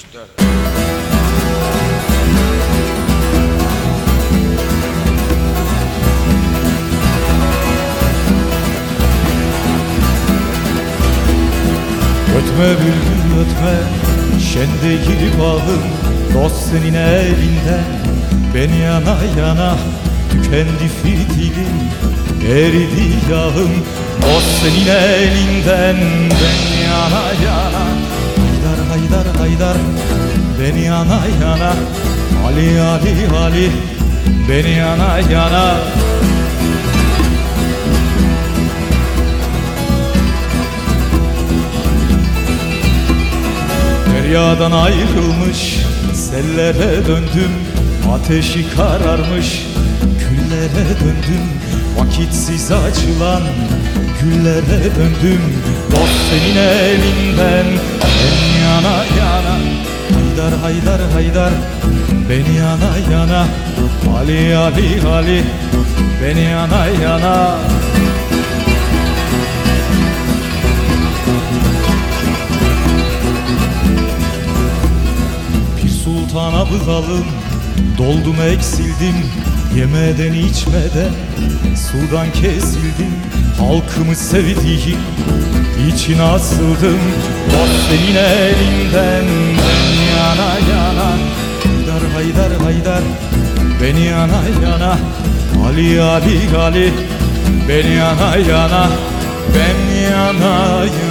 3, 4. Ötme bülbül ötme Şen değil bağım Dost senin elinden Ben yana yana Tükendi fitilim Eridi yağım Dost senin elinden Ben yana yana Haydar haydar haydar Ben yana yana. Ali Ali Ali Ben yana yana. Deryadan ayrılmış sellere döndüm. Ateşi kararmış küllere döndüm. Vakitsiz açılan güllere döndüm. Dost senin elinden yana yana. Haydar haydar haydar. Beni yana yana. Ali Ali Ali. Beni yana yana. Bir sultana bızalım Doldum eksildim Yemeden içmeden Sudan kesildim. Halkımı sevdiğim için asıldım. Dost senin elinden Ben yana yana Haydar haydar haydar Beni yana yana. Ali Ali Ali Beni yana yana Ben yana yana